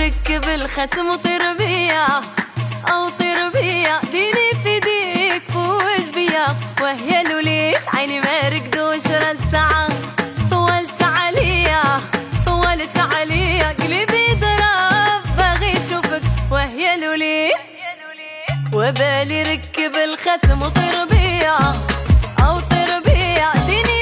ركب الختم وطير بيا. أو طير بيا. ديني في ديك فوج بيا. وهي لوليك عيني ما ركدوش رزعة طولت عليا. طولت عليا. قلبي ضرب باغي يشوفك. وهي لوليك وبالي ركب الختم وطير بيا. جاب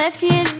nephew